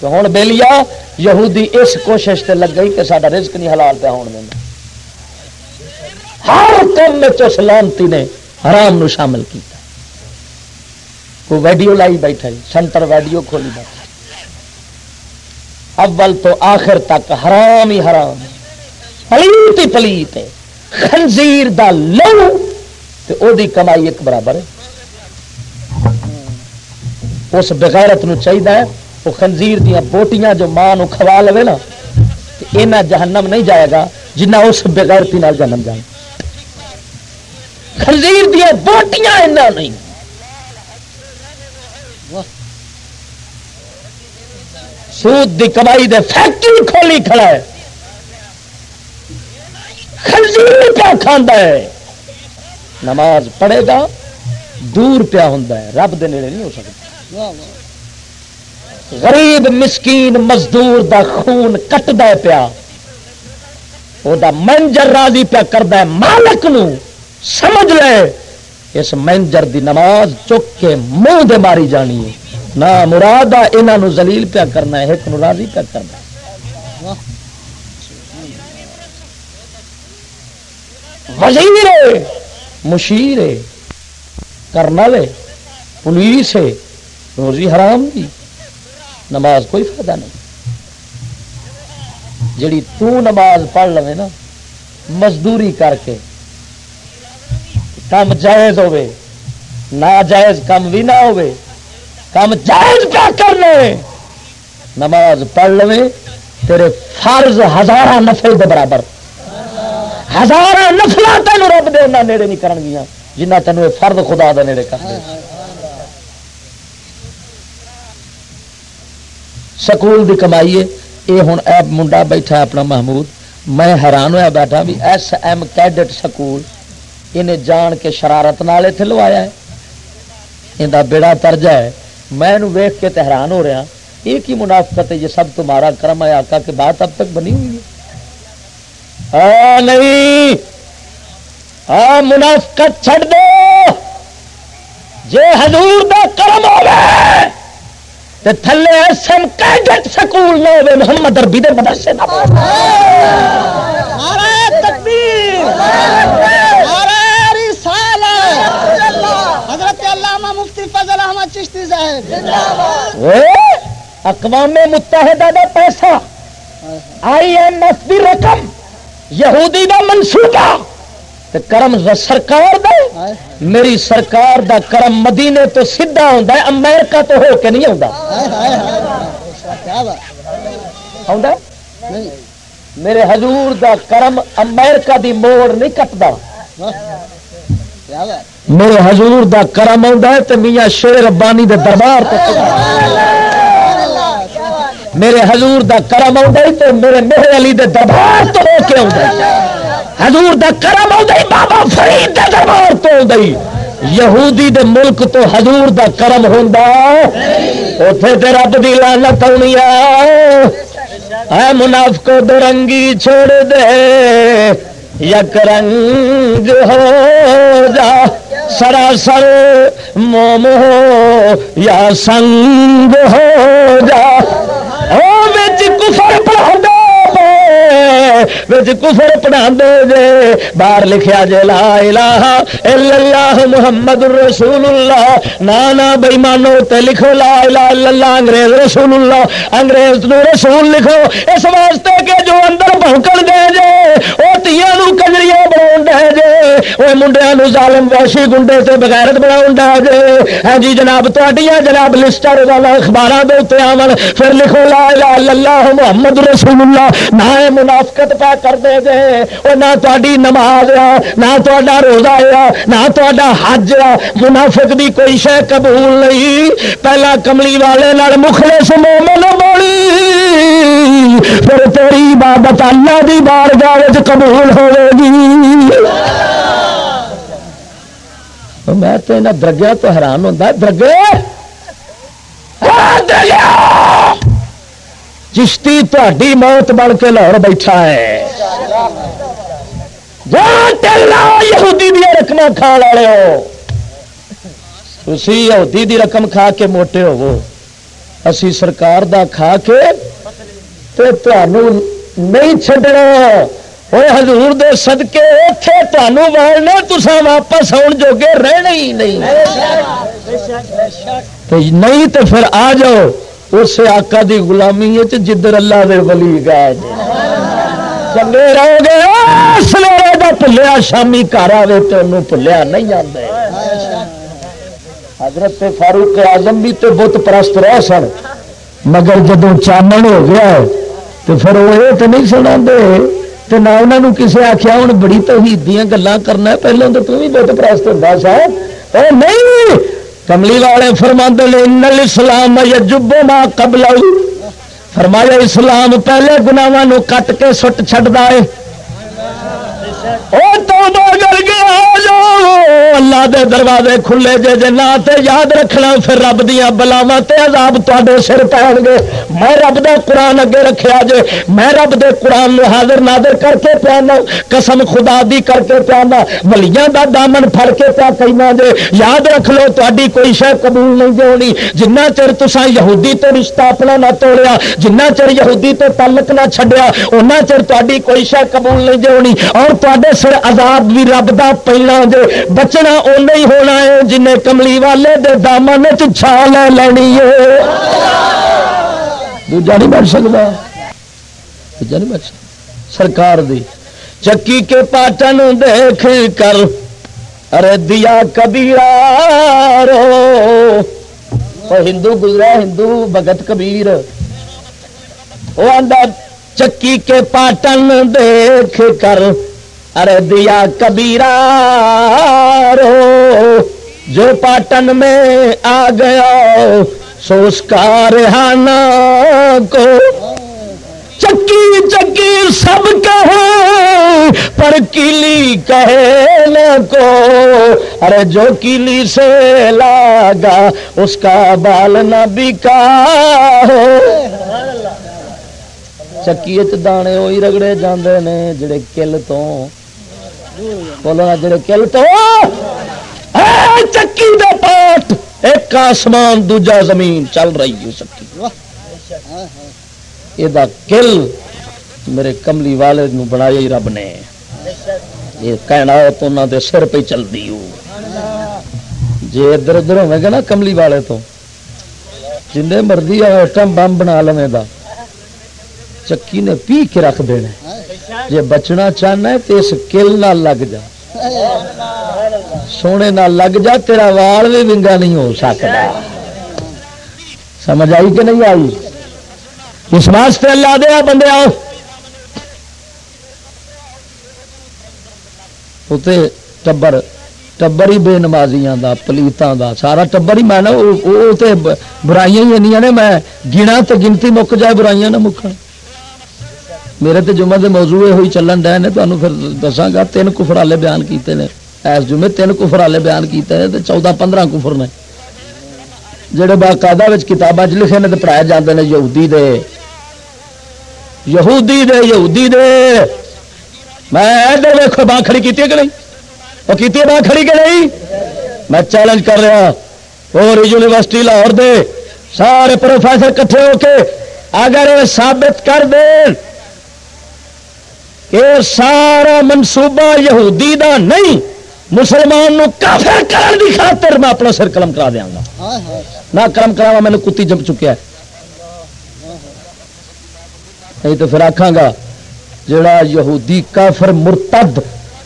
تو ہوں بےلیا یہودی اس کوشش سے لگ گئی کہ سارا رزق نہیں حلال پہ ہونے دینا ہر کام میں چس لانتی نے حرام نو شامل کیتا۔ کوئی ویڈیو لائی بیٹھا سنٹر ویڈیو کھولی بیٹھا اول تو آخر تک حرام ہی حرام۔ پلیت ہی پلیت ہے۔ خنزیر دا لو تو او دی کمائی ایک برابر ہے۔ اس بغیرت نو چاہیے وہ خنزیر دیا بوٹیاں جو ماں نو کھوا لے نا اینا جہنم نہیں جائے گا جنہ اس بغیرتی نال جنم جائے۔ خنزیر دیا بوٹیاں اینا نہیں۔ سود دی کمائی دے فیکٹری کھولی کھڑا ہے۔ خنزیر پیا کھانا ہے۔ نماز پڑھے گا، دور پیا ہوں رب دے نیڑے نہیں ہو سکتا۔ غریب مسکین مزدور دا خون کٹدا پیا۔ وہ دا منجر راضی پیا کردا ہے، مالک نو سمجھ لے۔ اس منجر دی نماز چک کے منہ دے ماری جانی۔ ہے نہ مراد آ یہاں زلیل پیا کرنا ہے، ایک نو راضی پیا کرنا ہے۔ وزیر ہے، مشیر ہے، کرنل ہے، پولیس ہے، روزی حرام دی۔ نماز کوئی فائدہ نہیں۔ جڑی تو نماز پڑھ لو نا، مزدوری کر کے کم جائز ہوے ناجائز کم بھی نہ ہوے کم جائز پہ کر لے نماز پڑھ لو تیرے فرض ہزار نفل دے برابر۔ ہزار نفل تین رب دے نیڑے نہیں کرن گیا جنہ تینوں فرد خدا دے نیڑے کر دے۔ سکول دی کمائی ہے۔ یہ ہوں اے منڈا بیٹھا اپنا محمود۔ میں حیران ہوا بیٹھا بھی ایس ایم کیڈٹ سکول، انہیں جان کے شرارت نال اتنے لوایا ہے۔ یہ بیڑا ترجا ہے۔ میں ویخ کے حیران ہو رہا ہاں۔ ایک ہی منافقت ہے یہ سب تمہارا کرم ہے۔ آقا کہ بات اب تک بنی ہوئی ہے۔ ہاں، نہیں۔ آ منافقت چھڑ دو۔ جے حضور دا کرم ہوگا تے تھلے ایس ایم کیڈٹ سکول نہ ہوے محمد عربی دے مدرسے نہ نعرہ تکبیر نعرہ رسالت حضرت علامہ مفتی فضل احمد چشتی صاحب۔ اقوام متحدہ دا پیسہ۔ آئی ایم ایف دی رقم یہودی دا منصوبہ۔ تے کرم سرکار دا میری سرکار دا کرم مدینے تو سیدھا ہوندا ہے امریکہ تو ہو کے نہیں ہوندا۔ ہوندا میرے حضور دا کرم امریکہ دی موڑ نہیں کٹدا۔ میرے حضور دا کرم ہوندا ہے تے میاں شیر ربانی دے دربار تے۔ میرے حضور دا کرم ہوندا ہے تے میرے مہر علی دے دربار تو ہو کے ہوندا ہے۔ حضور دا کرم آئی بابا فرید دے دربار تو آئی یہودی دے ملک تو حضور دا کرم ہوں اتے تے رب دی لانت آنی اے منافقو، درنگی چھوڑ دے۔ یک رنگ ہو جا۔ سراسر موم ہو یا سنگ ہو جا۔ وچ کفر پڑھا دے جے۔ باہر لکھیا جے، لا الہ الا اللہ محمد رسول اللہ نانا بےمانو تے لکھو لا الہ الا اللہ، انگریز رسول اللہ انگریز نو رسول لکھو۔ اس واسطے کہ جو اندر بھونکل دے جے، او تیاں نو کجڑیاں بناون دے جے۔ او منڈیاں نو ظالم وحشی گنڈے تے بغیرت بناون دے جے۔ ہاں جی جناب، تہاڈیاں جناب لسٹر والا اخباراں دے اوتے آون پھر لکھو لا الہ الا اللہ محمد رسول اللہ نہ منافقت پا کر دے جے او نہ تہاڈی نماز آ، نہ تہاڈا روزہ آ، نہ تہاڈا حج آ۔ منافق دی کوئی شے قبول نہیں۔ پہلا کملی والے نال مخلص مومن بولی۔ پھر تیری عبادت اللہ دی بارگاہ وچ قبول ہوے گی۔ میں تو انہیں درگیا تو حیران ہوتا درگے! چشتی تھی موت بن کے لاہور بیٹھا ہے۔ یہودی دیا رقم کھان والے ہو۔ تھی یہودی دی رقم کھا کے موٹے ہوو۔ اسی سرکار دا کھا کے تے تانوں نہیں چھڈنا۔ اوے حضور دے صدقے اوتھے تانوں والنا تساں واپس آن جوگے رہنا ہی نہیں۔ نہیں تے پھر آ جاؤ۔ اس آقا دی غلامی ہے جدھر اللہ دے ولی گئے جے چنگے رہو گے سویرے دا پلیا شامی گھر آئے تو انہوں پلیا نہیں آتا حضرت فاروق اعظم بھی تو بت پرست رہ سن۔ مگر جدو چانن ہو گیا تو پھر وہ یہ تو نہیں سنا تو نہ انہوں نے کسی آخیا ہوں بڑی توحید دیا گلا کرنا پہلے تو تم بھی بت پرست ہوتا سا۔ اے نہیں، کملی والے فرماند نے نل اسلام یجبو ما قبل فرمایا اسلام پہلے گناواں کٹ کے سٹ چھڈدا ہے او اللہ دے دروازے کھلے جے جے نہ تے یاد رکھنا، پھر رب دیاں بلاواں تے عذاب تواڈے سر پین گے۔ میں رب دا قرآن اگے رکھیا جے، میں رب دے قرآن نو حاضر نادر کر کے پیانا، قسم خدا دی کر کے پیانا۔ ولیاں دا دامن پھڑ کے پیا کہنا جے، یاد رکھ لو، تواڈی کوئی شے قبول نہیں ہونی۔ جنہ چر تساں یہودی تو رشتہ اپنا نہ توڑیا، جنہ چر یہودی تو تعلق نہ چھڈیا اونہ چر تواڈی کوئی شے قبول نہیں ہونی۔ اور تواڈے سر عذاب بھی رب دا پہلا جے بچنا اونا ہی ہونا ہے جنہیں کملی والے دے دامن چ چھا لے لینی ہے دوجا نہیں بچ سکتا دوجا نہیں بچ سکتا سرکار دی چکی کے پاٹن دیکھ کر ارے دیا کبیرا رو وہ ہندو گزرا ہندو بگت کبیر وہ آدھا چکی کے پاٹن دیکھ کر ارے دیا کبیرا رو۔ جو پاٹن میں آ گیا، سو اس کا ریحانہ کو۔ چکی چکی سب کہے، پر کیلی کہنے کو۔ ارے جو کیلی سے لاگا، اس کا بال نہ بکا ہو۔ چکی چ دانے وہی رگڑے جاندے نے، جڑے کل تو بولو نا جڑے کل تو چکی دے پاٹ! ایک آسمان، دوجا زمین چل رہی ہے چکی۔ یہ کل میرے کملی والے نو بنایا ہی رب نے۔ یہ کہنا تو انہوں دے سر پہ چلتی ہو۔ جی ادھر ادھر ہوئے گا نا کملی والے تو جن مرضی آئٹم بم بنا لے دا چکی نے پی کے رکھ دینا جی بچنا چاہنا ہے تو اس کل نہ لگ جا۔ سونے نہ لگ جا، تیرا وال بھی ونگا نہیں ہو سکتا۔ سمجھ آئی کہ نہیں آئی؟ اس واسطے اللہ دیا بندے آؤ۔ اتنے ٹبر ٹبر ہی بے نمازیاں دا، پلیتاں دا، سارا ٹبر ہی میں نا وہ برائیاں ہی انیاں نے، میں گنا تو گنتی مک جائے، برائیاں نہ مکن میرے تے جمعہ دے موضوع ہوئی چلن ڈے نے تمہیں پھر دساں گا، تین کفرالے بیان کیتے نے۔ ایس جمعے تین کفرالے بیان کیتے ہیں تے چودہ پندرہ کفر نے۔ جڑے باقاعدہ وچ کتاباں وچ لکھے نے تے پڑھائے جاندے نے، یہودی دے۔ یہودی دے یہودی دے۔ میں ادھر ویکو باں کھڑی کی کہ نہیں؟ وہ کی باں کھڑی کہ نہیں؟ میں چیلنج کر رہا اور یونیورسٹی لاہور دے سارے پروفیسر کٹھے ہو کے اگر ثابت کر دیں کہ سارا منصوبہ یہودی دا نہیں، مسلمان نو کافر کرن دی خاطر میں اپنا سر قلم کرا دیا گا۔ نہ قلم کراوا میں نے کتی جم چکیا ہے۔ نہیں تو پھر آخا گا، جڑا یہودی کافر مرتد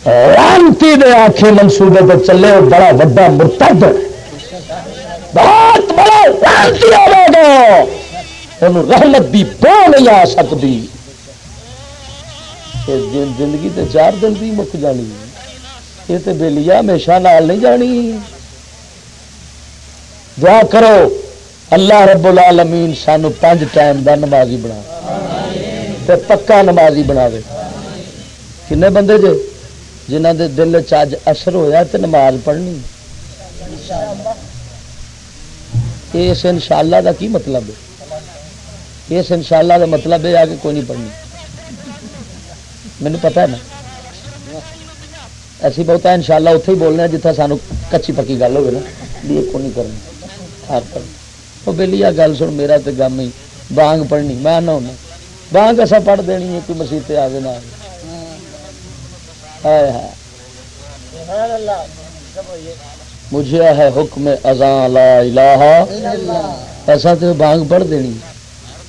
رانتی دے آخے منصوبے پہ چلے، وہ بڑا وڈا مرتد۔ بہت بڑا رانتی آئے گا۔ انہوں رحمت دی بو نہیں آ سکتی۔ زندگی تے چار دن بھی مک جانی۔ یہ تے بےلیا ہمیشہ نال نہیں جانی۔ دعا کرو، اللہ رب العالمین سانو پانچ ٹائم دا نمازی بنا۔ تے پکا نمازی بنا دے۔ کنے بندے جے؟ جنہ دے دل چج اثر ہویا تے نماز پڑھنی۔ اس انشاءاللہ دا کی مطلب ہے؟ اس انشاءاللہ دا مطلب ہے کہ کوئی نہیں پڑھنی۔ مینو پتا ہے نا ایسی بہت ان شاء اللہ اتنے ہی بولنا جتنا سانو کچی پکی گل ہوگی نا بھی ایک نہیں کرنی ہر کر وہ بہلی آ گل سن میرا تو گم ہی بانگ پڑھنی میں آنا ہونا بانگ ایسا پڑھ دینی ہے کوئی مسیح تے آگے نہ مجھے ہے حکم ازاں لا الہ ایسا تو بانگ پڑھ دینی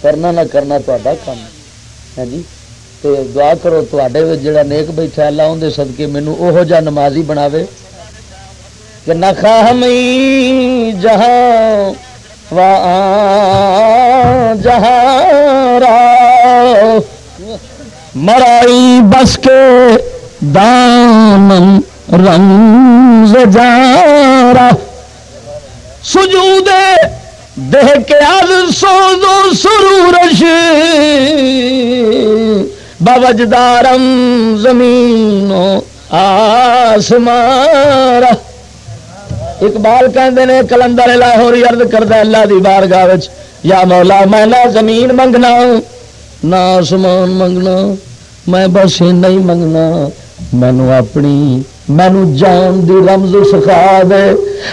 کرنا نہ کرنا تا کام ہے جی تو دعا کرو تے جڑا نیک بیٹھا اللہ اندر صدقے مینو اوہو جا نمازی بناوے کہ نہ خواہم جہاں و جہاں را مرائی بس کے دامن رمز جارا سجود دہ کے از سوزو سرورش بوجدارم زمین آسمارا اقبال کہندے نے، کلندر لاہور عرض کردا اللہ دی بارگاہ وچ، یا مولا، میں نہ زمین منگنا نہ آسمان منگنا، میں بس نہیں منگنا۔ مینو اپنی مینو جان دی رمز سکھا دے۔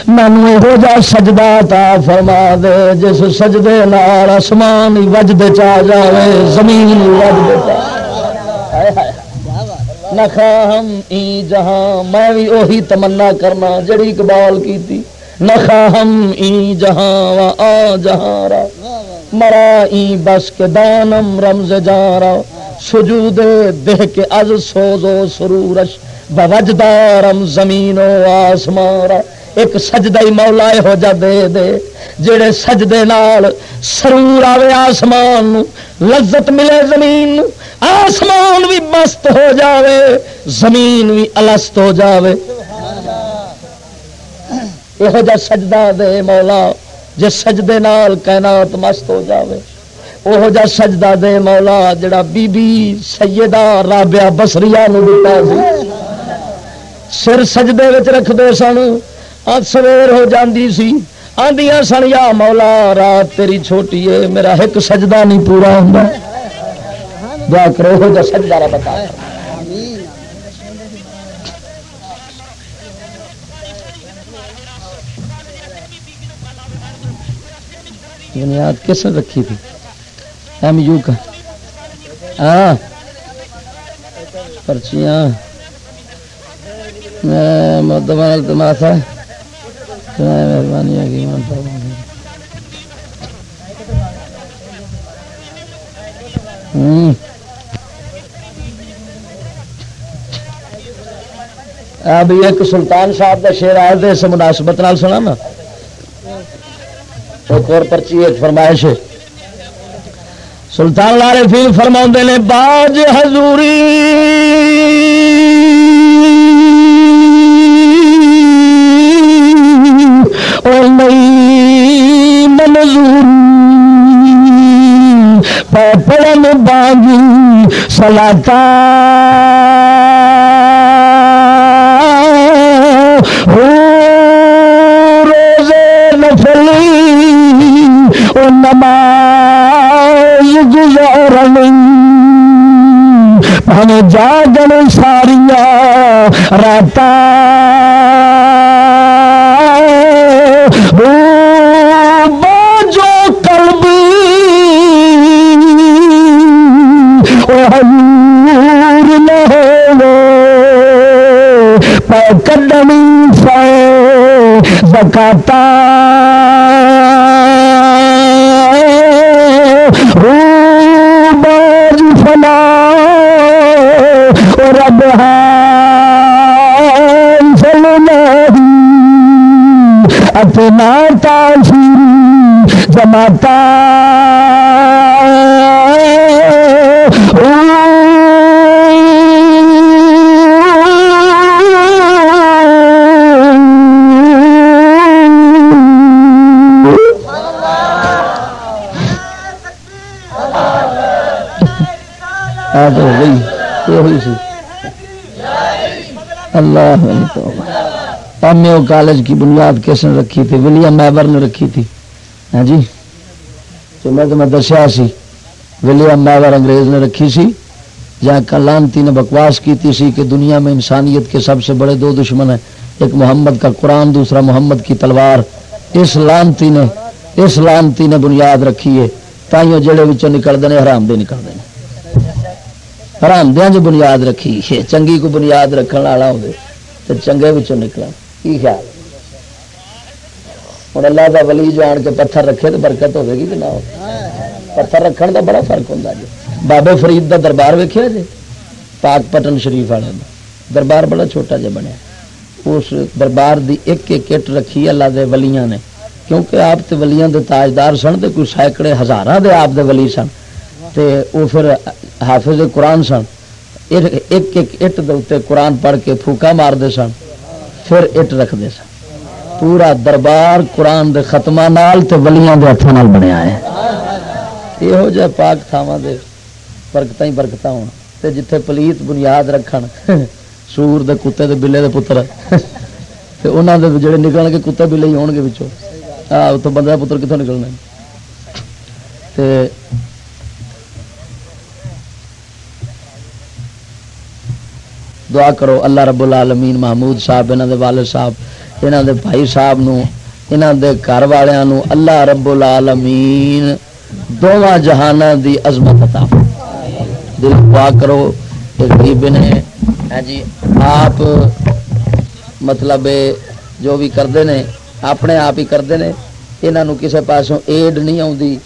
مینو یہو جا سجدہ تا فرما دے، جس سجدے نال آسمان ہی وجد چا جاوے، زمین ہی وجد چا ہائے ہائے ای جہاں، میں بھی وہی تمنا کرنا جڑی اقبال کی تھی نہ ای جہاں و آ جہاں را۔ مرا ای بس کے دانم رمز جارا سجود دہ کے از سوزو سرورش بوجدارم زمین و آسمارا ایک سجدہ ہی مولا ہو جا دے دے جڑے سجدے نال سرور آوے آسمان لذت ملے زمین آسمان بھی مست ہو جاوے، زمین بھی الست ہو جاوے۔ یہو جا سجدہ دے مولا جے سجدے نال کائنات مست ہو جاوے۔ وہ جا سجدہ دے مولا، جڑا بی بی سیدہ رابعہ بسریا نو دیتا سی۔ سر سجدے وچ رکھ دے سن۔ آ سویر ہو جاندی سی۔ آندیاں سن، یا مولا، رات تیری چھوٹی ہے، میرا ایک سجدہ نہیں پورا ہوندا۔ دعا کرو، ہو جا سجدہ را بتا بنیاد کس نے رکھی تھی؟ ایم یو کا۔ ہاں۔ پرچیاں۔ ماسا مہربانی ہے ہوں ابھی ایک سلطان صاحب کا شیر آیا تھے اس مناسبت نال سنا نا۔ ایک اور پرچی ایک فرمائش ہے۔ سلطان لارے فیل فرما نے، باج حضوری۔ پڑن باغی سلاتا روزے نفلی او نماز گزارنی پہنے جاگن ساریا رات ہو قدمی سے زکاتا باز فنا رب اپنا تاثیر جماتا۔ آج ہو گئی۔ یہ ہوئی سی۔ اللہ پامیو کالج کی بنیاد کس نے رکھی تھی؟ ولیم میبر نے رکھی تھی۔ ہاں جی۔ تو میں تمہیں دسیا سی، ولیم میبر انگریز نے رکھی سی جہاں کلانتی نے بکواس کی تھی سی کہ دنیا میں انسانیت کے سب سے بڑے دو دشمن ہیں۔ ایک محمد کا قرآن، دوسرا محمد کی تلوار۔ اس لانتی نے، اس لانتی نے بنیاد رکھی ہے۔ تائیوں جڑے وچوں نکلتے ہیں حرام دے نکلتے ہیں حرام جو بنیاد رکھی ہے، چنگی کو بنیاد رکھنے والا ہوگی تو چنگے وچوں نکلا کی خیال؟ ہوں اللہ کا ولی جو آن کے پتھر رکھے تو برکت ہوے گی کہ نہ ہو پتھر رکھن کا بڑا فرق ہوتا جی۔ بابے فرید دا دربار ویکیا جی؟ پاک پٹن شریف والے دا۔ دربار بڑا چھوٹا جا بنیا۔ اس دربار دی ایک ایک کٹ رکھی اللہ دے ولیاں نے۔ کیونکہ آپ تے ولیاں دے تاجدار سن تے کوئی سینکڑے ہزاراں دے آپ دے ولی سن۔ تے وہ پھر حافظ قرآن سن ایک ایک اٹ دے اتنے قرآن پڑھ کے پھوکا مارتے سن، پھر اٹ رکھتے سن۔ پورا دربار قرآن دے ختمہ نال تے ولیاں دے ہاتھوں نال بنیا ہے۔ یہو جہ پاک تھاواں دے برکتاں ہی برکتاں ہون۔ تے جتھے پلیت بنیاد رکھن، سور دے کتے دے بلے دے پتر۔ تے انہاں دے جڑے نکلن گے، کتے بلے ہی ہون گے وچوں۔ آ تو بندے پتر کتھوں نکلنا تے دعا کرو اللہ رب العالمین محمود صاحب، انہاں دے والد صاحب، انہاں دے بھائی صاحب نو، انہاں دے گھر والےاں نو اللہ رب العالمین دوواں جہاناں دی عظمت عطا دل دعا کرو غریب نے ہاں جی آپ مطلب جو بھی کرتے ہیں اپنے آپ ہی کرتے ہیں یہاں کسی پاسوں ایڈ نہیں آتی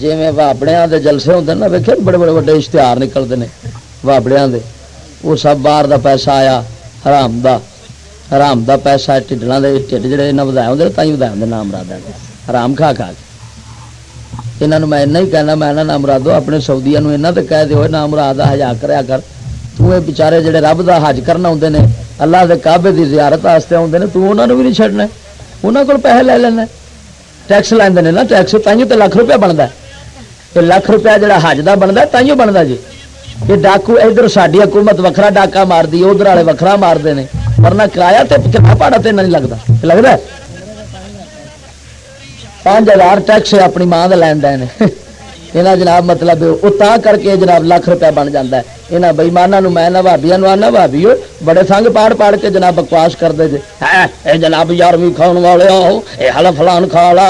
جی وابڑیا کے جلسے ہوتے ہیں نا ویکے بڑے بڑے بڑے اشتہار نکلتے ہیں وابڑیا کے وہ سب باہر دا پیسہ آیا، حرام دا حرام دا پیسہ ٹھڈنا دے ٹھڈ جڑے یہاں ودایا ہوتے تھی ودایا ہوتے نام رادا حرام کھا کھا کے۔ یہاں میں ایسا ہی کہنا، میں نام مرادو اپنے سعودیا یہاں تو کہہ دیو نام مراد ہزا کریا کر۔ تو یہ بچارے جڑے رب دا حج کرنا ہوں نے، اللہ دے کعبے دی زیارت واسطے آتے ہیں تو انہوں نے بھی نہیں چڑنا انہوں کو پیسے لے لینا ٹیکس لینے نا، ٹیکس تائیوں تو لاکھ روپیہ بنتا ہے۔ یہ لاکھ روپیہ جڑا حج دا بنتا ہے تائیوں بنتا جی۔ یہ ڈاکو ادھر ساری حکومت وکھرا ڈاکا مار دی ادھر والے وکھرا مارتے ہیں ورنہ کرایہ تو کتنا پاڑا تو نہیں لگتا لگتا ہے؟ پانچ ہزار ٹیکس اپنی ماں کا لین دین۔ یہاں جناب مطلب وہ تا کر کے جناب لاکھ روپیہ بن جاتا ہے یہاں بئیمانہ میں نہ بھابیا آنا بھابی بڑے سنگ پاڑ پاڑ کے جناب بکواس کرتے جی اے جناب یارویں کھاؤ والے آؤ یہ ہلا فلان کھا لا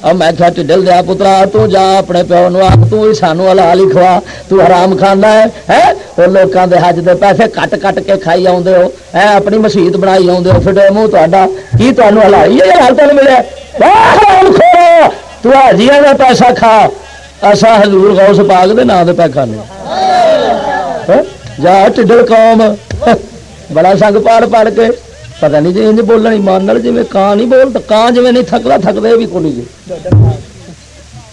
اور میں کیا ٹھل دیا پترا تو جا اپنے پیو نو آ تو ہی سانو ہلا ہی کھوا تو حرام کھانا ہے وہ لوگوں کے حج دے پیسے کٹ کٹ کے کھائی آدھے ہو اے اپنی مسیت بنائی آدھے ہو پھر منہ تا کی تمہیں ہلائی ہے حال تین ملے تو حاجیا کا پیسہ کھا ایسا حضور غوث پاک دے نام دے پہ کھانے جا ٹڈل قوم بڑا سنگ پاڑ پاڑ کے پتہ نہیں جی انج بولنا ایمان جی کان نہیں بولتا کان جی نہیں تھکتا تھکتے بھی کون جی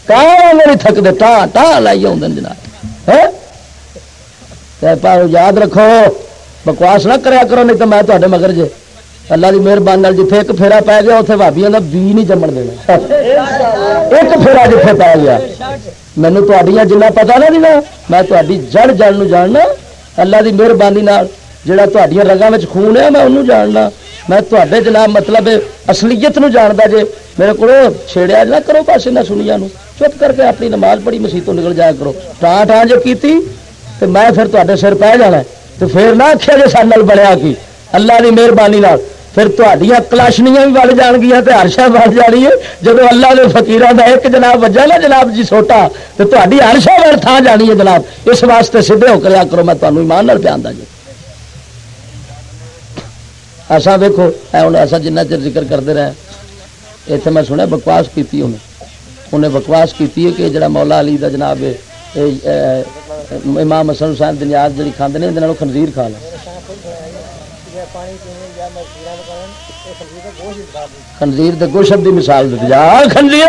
کان نہیں تھکتے ٹا ٹا لائی آدھے جناب پر یاد رکھو بکواس نہ کریا کرو نہیں تو میں تے مگر جے اللہ کی مہربانی جیتے ایک پھیرا پی گیا اتنے بھابیا کا بی نہیں جمن دینا ایک پھیرا جیتے پی گیا مینو جنا پتا نا دینا میں تاری جڑ جڑ جاننا اللہ کی مہربانی جہاں تڈیا رگا خون ہے میں انہوں جاننا میں تے جناب مطلب اصلیت نو جانتا جے میرے کو چھیڑیا نہ کرو پاسے نہ سنیا چپ کر کے اپنی نماز پڑھی مسیتوں نکل جایا کرو ٹان ٹان جو کی تو میں پھر تے سر پہ جانا تو پھر نہ آخیا جی سال بڑھیا کی اللہ کی مہربانی پھر تھوڑیاں کلاشنیاں بھی بڑھ جان گیا تو ہر شہ بڑھ جانی ہے جب اللہ کے فکیران کا ایک جناب وجہ نا جناب جی چھوٹا تو تاری ہر شہ بڑھ تھان جانی ہے جناب اس واسطے سیدھے ہو کر کرو میں تمہیں ایمان پہ آتا جی ایسا دیکھو ہوں ایسا جنہ چر ذکر کرتے رہے اتنے میں سنیا بکواس کی انہیں انہیں بکواس کی ہے کہ جڑا مولا علی کا جناب امام حسن حسین دنیاد جی کھانے یہ خنزیر کھا لیں خنزیر دے گوشت دی مثال دیتی جا خنزیر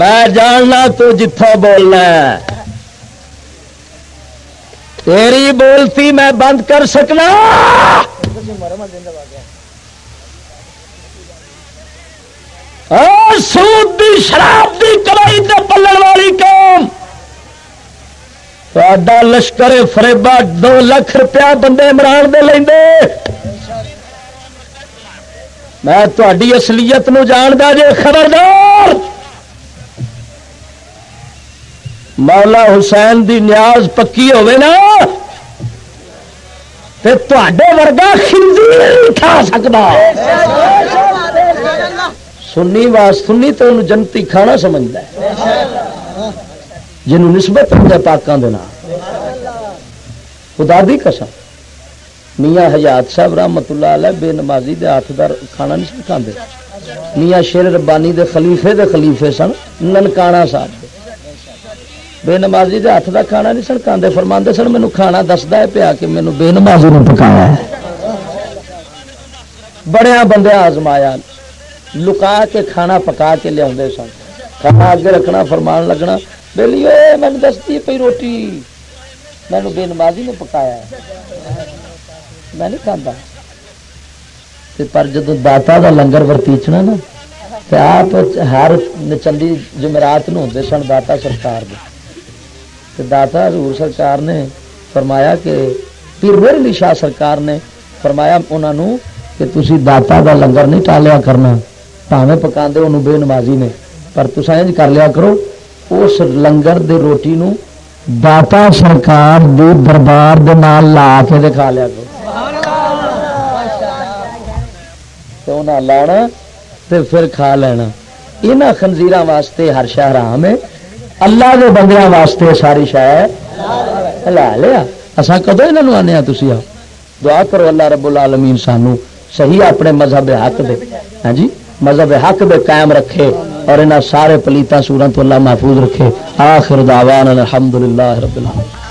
میں جاننا تو جتھا بولنا ہے تیری بولتی میں بند کر سکنا سود دی شراب دی کمائی تے پلن والی قوم تا لشکر فریبا دو لاکھ روپیہ بندے عمران دے لیں میں تاری اصلیت نو جاندا جے خبردار مولا حسین دی نیاز پکی ہوے نا تے تے ورگا خنزیر کھا سکتا سنی واس سنی تو انہوں جنتی کھانا سمجھتا ہے جنہوں نسبت ہے پاکوں کے نام۔ خدا دی قسم۔ میاں حیات صاحب رحمت اللہ علیہ بے نمازی دے ہاتھ دار کھانا نہیں سن کھاندے میاں شیر ربانی دے خلیفے دے خلیفے سن، ننکانا صاحب۔ دے بے نمازی دے ہاتھ دا کھانا نہیں سن کھاندے فرماندے سن، مینوں کھانا دسدا ہے پیا کہ مینوں بے نمازی نے پکایا ہے۔ بڑیا بندے آزمایا۔ لکا کے کھانا پکا کے لیا سن۔ کھانا اگے رکھنا، فرمان لگنا۔ بہلی میں دستی پی روٹی مینو بے نمازی نے پکایا ہے میں نہیں کھانا پر جدو داتا دا لنگر ورتیچنا نا تو آپ ہر نچندی جمعرات نو ہوتے سن داتا سرکار دے تو داتا حضور سرکار نے فرمایا کہ پیر میر علی شاہ سرکار نے فرمایا انہوں کہ تسی داتا دا لنگر نہیں ٹالیا کرنا پاوے پکا دے انہوں بے نمازی نے پر تصا انج کر لیا کرو اس لنگر دے روٹی نو داتا سرکار دے دربار دے نال لا کے دے کھا لیا کرو۔ تو انہاں لانا تے پھر کھا لینا۔ یہاں خنزیر واسطے ہر شہ حرام ہے۔ اللہ دے بندیاں واسطے ساری شہ لا لیا۔ اصا کدو یہاں آنے تھی آ دعا کرو اللہ رب العالمین سانو صحیح اپنے مذہب حق دے۔ ہاں جی؟ مذہب حق دے قائم رکھے۔ اور انہاں سارے پلیتا تو اللہ محفوظ رکھے۔ آخر دعوان الحمدللہ رب العالمین۔